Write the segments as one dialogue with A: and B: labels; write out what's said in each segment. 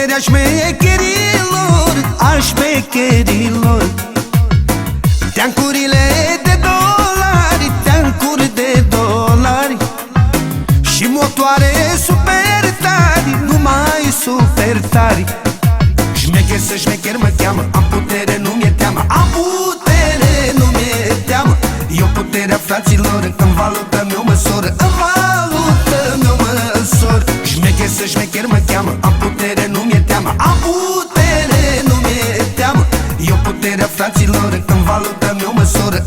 A: Puterea șmecherilor, a șmecherilor. Teancurile de dolari, teancuri de dolari. Și motoare super tari, nu mai super tari Șmecher să șmecher mă cheamă, am putere, nu mi-e teamă. Am putere, nu mi-e teamă, eu puterea fraților șmecher mă cheamă, am putere, nu mi-e teamă. Am putere, nu mi-e teamă. Eu puterea fraților, în valută meu măsoră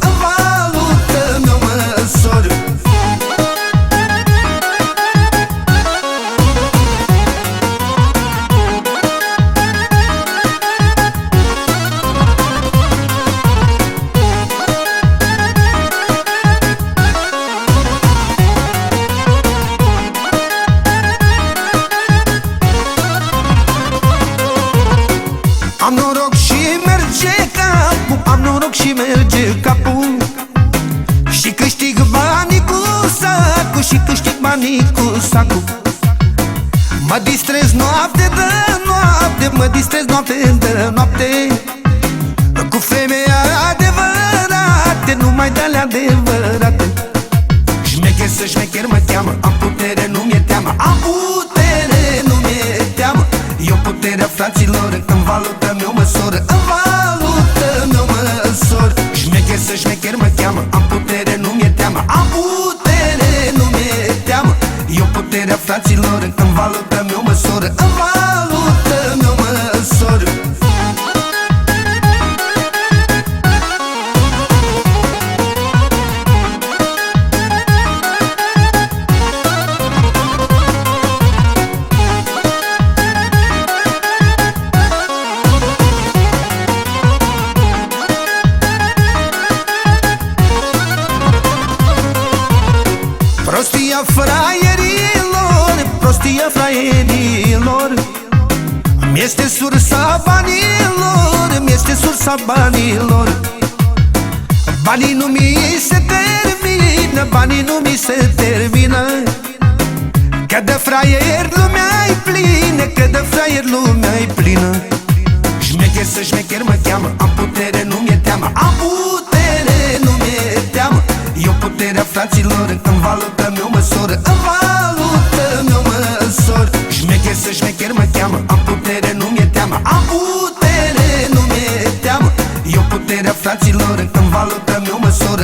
A: banii cu sacul. Mă distrez noapte de noapte Mă distrez noapte de noapte. Cu femeia adevărate Numai de-alea adevărate. Șmecher să șmecher mă cheamă Am putere, fraților În valută meu măsoră În valută meu măsor Prostia fraierilor, prostia fraierilor Mi-este sursa banilor, mi-este sursa banilor. Banii nu mi se termină, banii nu mi se termină. Că de fraier lumea-i plină, că de fraier lumea-i plină. Șmecher să șmecher mă cheamă, am putere, nu mi-e teamă. Am putere, nu mi-e teamă. Eu puterea fraților, în valută meu măsoră În valută meu ascensor Șmecher să șmecher mă cheamă Am putere, nu mi-e teamă. Am putere, nu mi-e teamă. Eu puterea fraților În valută mi-o măsură.